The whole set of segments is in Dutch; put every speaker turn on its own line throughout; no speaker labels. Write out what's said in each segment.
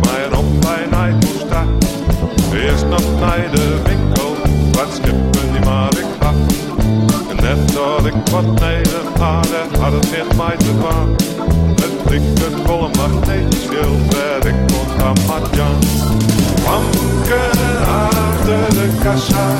mij op mijn eigen moest Eerst nog naar de winkel, wat skippen die maar ik had. En net dat ik wat neder had, had het weer mij te maken. Het dikke volle magnetisch heel ver, ik kon aan Matjan. Wanken achter de kassa.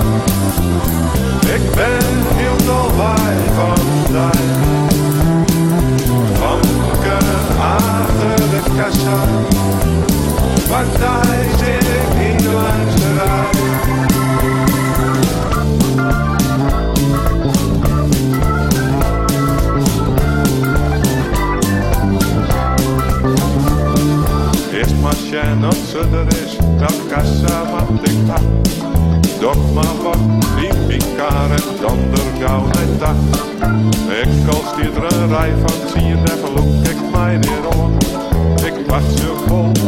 Wat ik had. Doch maar wat, die mekaar en dan er gauw net dag. Ik er een rij van je daar look ik mij weer om. Ik wacht zo vol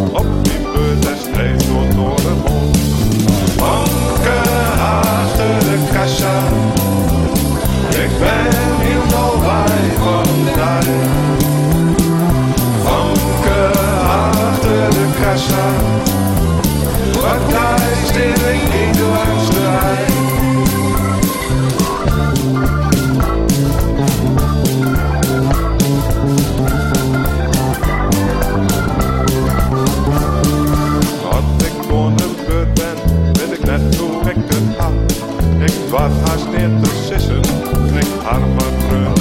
Var það snetur sissum, knekk harfa bröð